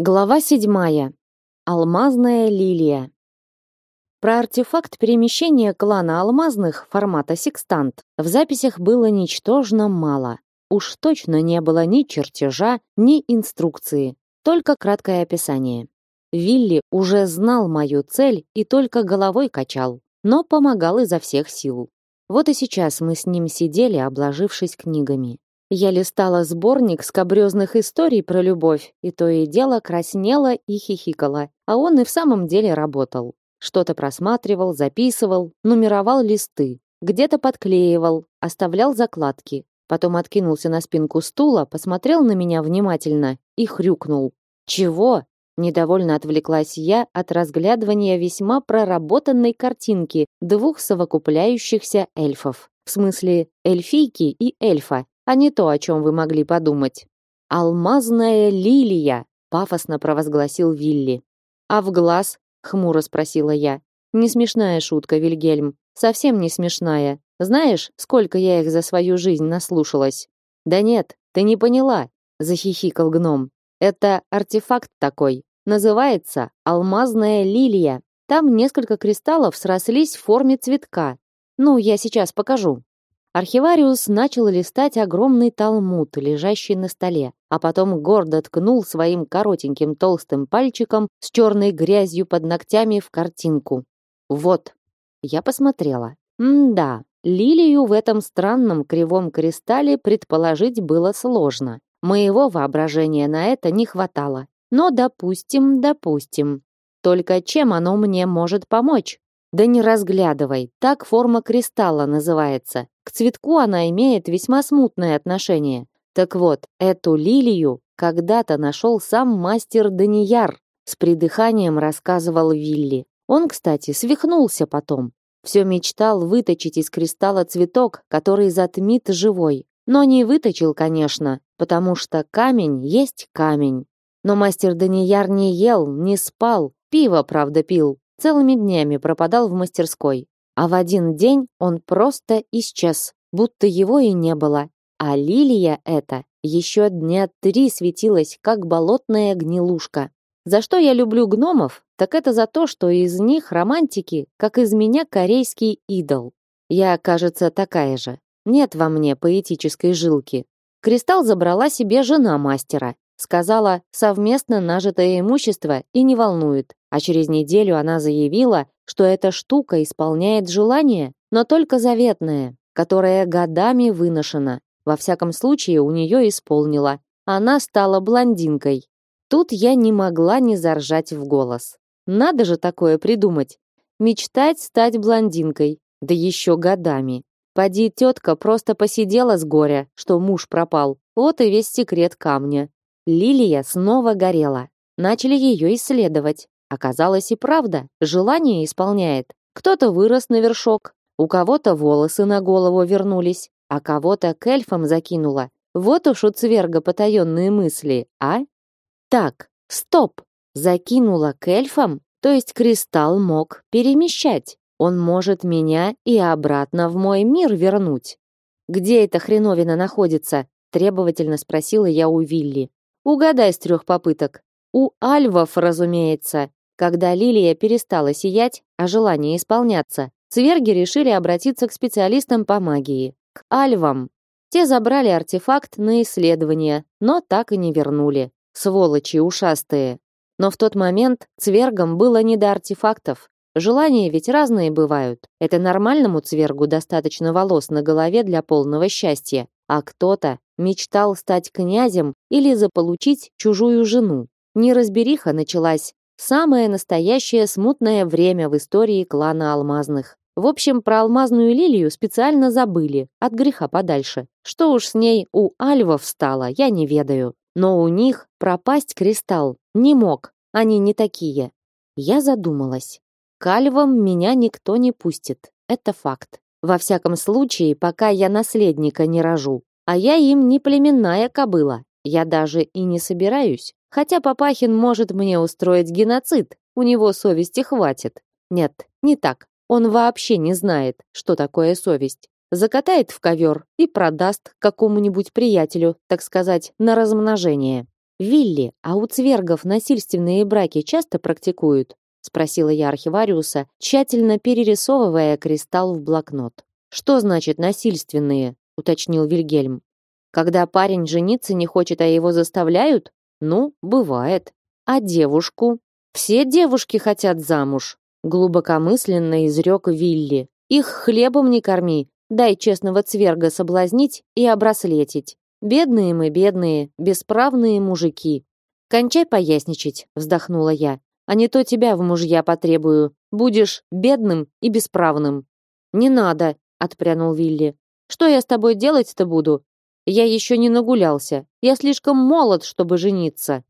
Глава седьмая. Алмазная лилия. Про артефакт перемещения клана Алмазных формата секстант в записях было ничтожно мало. Уж точно не было ни чертежа, ни инструкции, только краткое описание. Вилли уже знал мою цель и только головой качал, но помогал изо всех сил. Вот и сейчас мы с ним сидели, обложившись книгами. Я листала сборник скабрёзных историй про любовь, и то и дело краснела и хихикала, а он и в самом деле работал. Что-то просматривал, записывал, нумеровал листы, где-то подклеивал, оставлял закладки. Потом откинулся на спинку стула, посмотрел на меня внимательно и хрюкнул. «Чего?» Недовольно отвлеклась я от разглядывания весьма проработанной картинки двух совокупляющихся эльфов. В смысле, эльфийки и эльфа, а не то, о чем вы могли подумать. «Алмазная лилия!» — пафосно провозгласил Вилли. «А в глаз?» — хмуро спросила я. «Не смешная шутка, Вильгельм. Совсем не смешная. Знаешь, сколько я их за свою жизнь наслушалась?» «Да нет, ты не поняла», — захихикал гном. «Это артефакт такой. Называется алмазная лилия. Там несколько кристаллов срослись в форме цветка. Ну, я сейчас покажу». Архивариус начал листать огромный талмуд, лежащий на столе, а потом гордо ткнул своим коротеньким толстым пальчиком с черной грязью под ногтями в картинку. Вот. Я посмотрела. М-да, лилию в этом странном кривом кристалле предположить было сложно. Моего воображения на это не хватало. Но допустим, допустим. Только чем оно мне может помочь? Да не разглядывай, так форма кристалла называется. К цветку она имеет весьма смутное отношение. Так вот, эту лилию когда-то нашел сам мастер Данияр, с придыханием рассказывал Вилли. Он, кстати, свихнулся потом. Все мечтал выточить из кристалла цветок, который затмит живой. Но не выточил, конечно, потому что камень есть камень. Но мастер Данияр не ел, не спал, пиво, правда, пил, Целыми днями пропадал в мастерской, а в один день он просто исчез, будто его и не было. А лилия эта еще дня три светилась, как болотная гнилушка. За что я люблю гномов, так это за то, что из них романтики, как из меня корейский идол. Я, кажется, такая же. Нет во мне поэтической жилки. Кристалл забрала себе жена мастера. Сказала, совместно нажитое имущество и не волнует. А через неделю она заявила, что эта штука исполняет желание, но только заветное, которое годами выношено. Во всяком случае, у нее исполнила. Она стала блондинкой. Тут я не могла не заржать в голос. Надо же такое придумать. Мечтать стать блондинкой, да еще годами. Поди тетка просто посидела с горя, что муж пропал. Вот и весь секрет камня. Лилия снова горела. Начали ее исследовать. Оказалось и правда, желание исполняет. Кто-то вырос на вершок, у кого-то волосы на голову вернулись, а кого-то к эльфам закинуло. Вот уж у цверга потаенные мысли, а? Так, стоп! Закинула к эльфам? То есть кристалл мог перемещать. Он может меня и обратно в мой мир вернуть. Где эта хреновина находится? Требовательно спросила я у Вилли. Угадай с трех попыток. У альвов, разумеется. Когда лилия перестала сиять, а желание исполняться, цверги решили обратиться к специалистам по магии, к альвам. Те забрали артефакт на исследование, но так и не вернули. Сволочи ушастые. Но в тот момент цвергам было не до артефактов. Желания ведь разные бывают. Это нормальному цвергу достаточно волос на голове для полного счастья, а кто-то мечтал стать князем или заполучить чужую жену. Неразбериха началась. Самое настоящее смутное время в истории клана Алмазных. В общем, про алмазную лилию специально забыли, от греха подальше. Что уж с ней у альвов стало, я не ведаю. Но у них пропасть кристалл не мог, они не такие. Я задумалась. К альвам меня никто не пустит, это факт. Во всяком случае, пока я наследника не рожу. А я им не племенная кобыла. Я даже и не собираюсь. Хотя Папахин может мне устроить геноцид, у него совести хватит. Нет, не так. Он вообще не знает, что такое совесть. Закатает в ковер и продаст какому-нибудь приятелю, так сказать, на размножение. Вилли, а у цвергов насильственные браки часто практикуют? спросила я архивариуса, тщательно перерисовывая кристалл в блокнот. Что значит насильственные? уточнил Вильгельм. Когда парень жениться не хочет, а его заставляют? Ну, бывает. А девушку? Все девушки хотят замуж, глубокомысленно изрек Вилли. Их хлебом не корми, дай честного цверга соблазнить и обраслетить. Бедные мы, бедные, бесправные мужики. Кончай поясничать, вздохнула я. А не то тебя в мужья потребую. Будешь бедным и бесправным. Не надо, отпрянул Вилли. Что я с тобой делать-то буду? Я еще не нагулялся. Я слишком молод, чтобы жениться.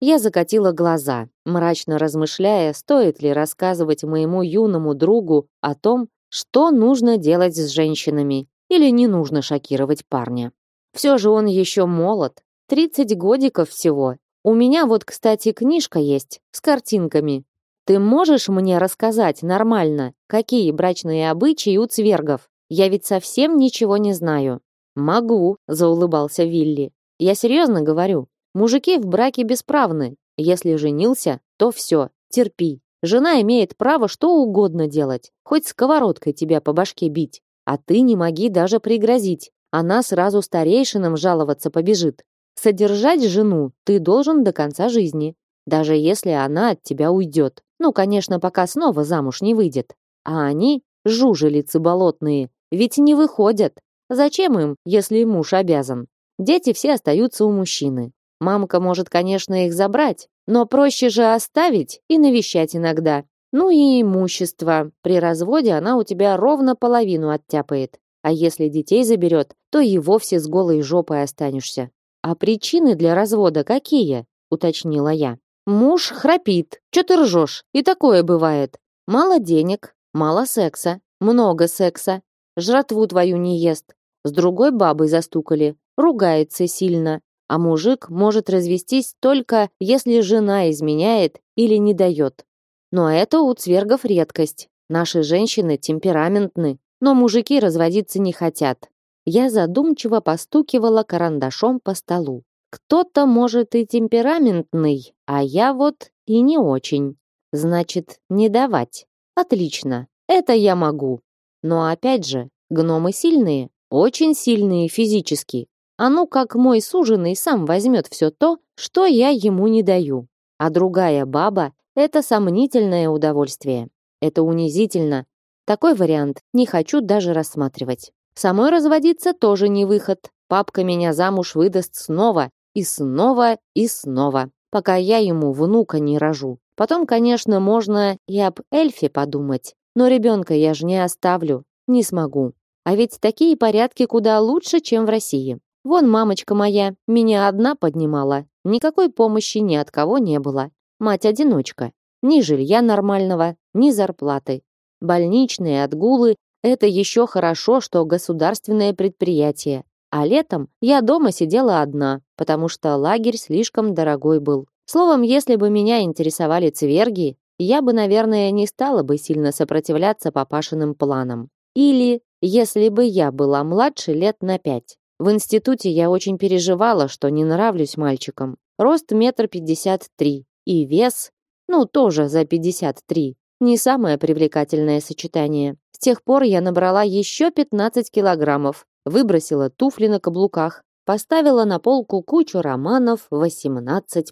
Я закатила глаза, мрачно размышляя, стоит ли рассказывать моему юному другу о том, что нужно делать с женщинами, или не нужно шокировать парня. Все же он еще молод, 30 годиков всего. У меня вот, кстати, книжка есть с картинками. Ты можешь мне рассказать нормально, какие брачные обычаи у цвергов? Я ведь совсем ничего не знаю. Могу, заулыбался Вилли. Я серьезно говорю. Мужики в браке бесправны. Если женился, то все, терпи. Жена имеет право что угодно делать, хоть сковородкой тебя по башке бить. А ты не моги даже пригрозить. Она сразу старейшинам жаловаться побежит. Содержать жену ты должен до конца жизни, даже если она от тебя уйдет. Ну, конечно, пока снова замуж не выйдет. А они, жужелицы болотные, ведь не выходят. Зачем им, если муж обязан? Дети все остаются у мужчины. Мамка может, конечно, их забрать, но проще же оставить и навещать иногда. Ну и имущество. При разводе она у тебя ровно половину оттяпает. А если детей заберет, то и вовсе с голой жопой останешься. А причины для развода какие? уточнила я. Муж храпит. Что ты ржешь? И такое бывает. Мало денег, мало секса, много секса. Жратву твою не ест. С другой бабой застукали. Ругается сильно. А мужик может развестись только, если жена изменяет или не дает. Но это у цвергов редкость. Наши женщины темпераментны, но мужики разводиться не хотят. Я задумчиво постукивала карандашом по столу. Кто-то может и темпераментный, а я вот и не очень. Значит, не давать. Отлично. Это я могу. Но опять же, гномы сильные, очень сильные физически, а ну как мой суженый сам возьмет все то, что я ему не даю. А другая баба — это сомнительное удовольствие. Это унизительно. Такой вариант не хочу даже рассматривать. Самой разводиться тоже не выход. Папка меня замуж выдаст снова, и снова, и снова, пока я ему внука не рожу. Потом, конечно, можно и об эльфе подумать, но ребенка я же не оставлю, не смогу. А ведь такие порядки куда лучше, чем в России. Вон мамочка моя меня одна поднимала. Никакой помощи ни от кого не было. Мать-одиночка. Ни жилья нормального, ни зарплаты. Больничные отгулы – это еще хорошо, что государственное предприятие. А летом я дома сидела одна, потому что лагерь слишком дорогой был. Словом, если бы меня интересовали цверги, я бы, наверное, не стала бы сильно сопротивляться папашиным планам. Или, если бы я была младше лет на пять. В институте я очень переживала, что не нравлюсь мальчикам. Рост метр пятьдесят три и вес, ну, тоже за пятьдесят три. Не самое привлекательное сочетание. С тех пор я набрала еще 15 килограммов, выбросила туфли на каблуках, поставила на полку кучу романов 18+,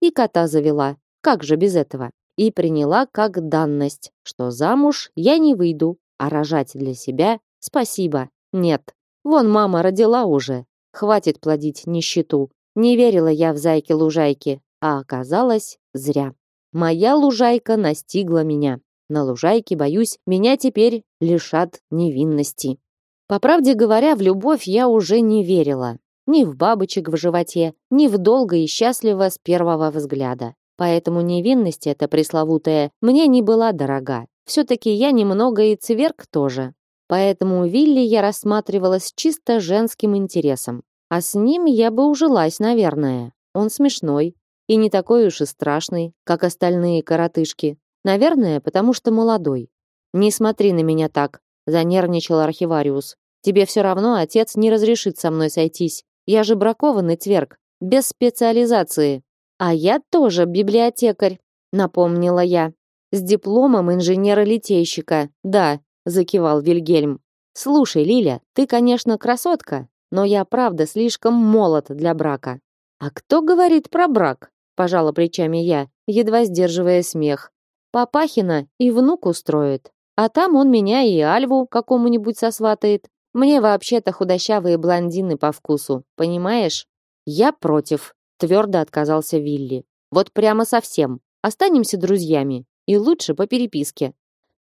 и кота завела. Как же без этого? И приняла как данность, что замуж я не выйду, а рожать для себя спасибо, нет. Вон мама родила уже. Хватит плодить нищету. Не верила я в зайки-лужайки, а оказалось зря. Моя лужайка настигла меня. На лужайке, боюсь, меня теперь лишат невинности. По правде говоря, в любовь я уже не верила. Ни в бабочек в животе, ни в долго и счастливо с первого взгляда. Поэтому невинность эта пресловутая мне не была дорога. Все-таки я немного и цверк тоже. Поэтому Вилли я рассматривала с чисто женским интересом. А с ним я бы ужилась, наверное. Он смешной и не такой уж и страшный, как остальные коротышки. Наверное, потому что молодой. Не смотри на меня так, занервничал архивариус. Тебе все равно отец не разрешит со мной сойтись. Я же бракованный тверк. без специализации. А я тоже библиотекарь, напомнила я. С дипломом инженера-литейщика. Да, закивал Вильгельм. Слушай, Лиля, ты, конечно, красотка, но я правда слишком молод для брака. А кто говорит про брак? пожала плечами я, едва сдерживая смех. Папахина и внук устроит. А там он меня и Альву какому-нибудь сосватает. Мне вообще-то худощавые блондины по вкусу, понимаешь? Я против, твердо отказался Вилли. Вот прямо совсем. Останемся друзьями и лучше по переписке.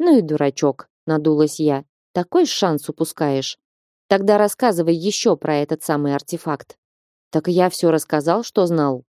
Ну и дурачок, надулась я. Такой шанс упускаешь. Тогда рассказывай еще про этот самый артефакт. Так я все рассказал, что знал.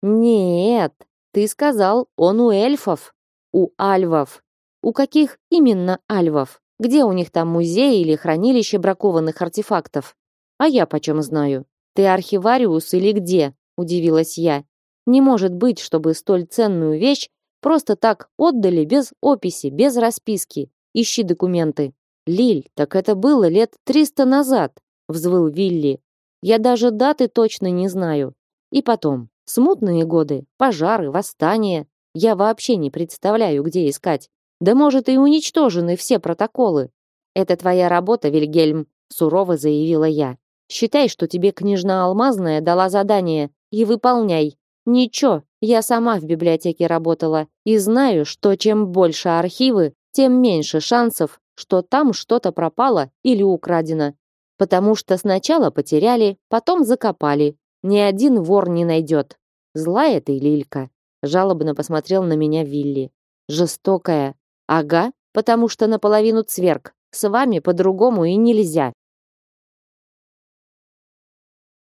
Нет, ты сказал, он у эльфов, у альвов. У каких именно альвов? Где у них там музей или хранилище бракованных артефактов? А я почем знаю? Ты архивариус или где? Удивилась я. Не может быть, чтобы столь ценную вещь просто так отдали без описи, без расписки. Ищи документы. Лиль, так это было лет триста назад, взвыл Вилли. Я даже даты точно не знаю. И потом, Смутные годы, пожары, восстания. Я вообще не представляю, где искать. Да может и уничтожены все протоколы. Это твоя работа, Вильгельм, сурово заявила я. Считай, что тебе княжна Алмазная дала задание и выполняй. Ничего, я сама в библиотеке работала и знаю, что чем больше архивы, тем меньше шансов, что там что-то пропало или украдено. Потому что сначала потеряли, потом закопали, ни один вор не найдет. Злая ты, Лилька. Жалобно посмотрел на меня Вилли. Жестокая. Ага, потому что наполовину цверк. С вами по-другому и нельзя.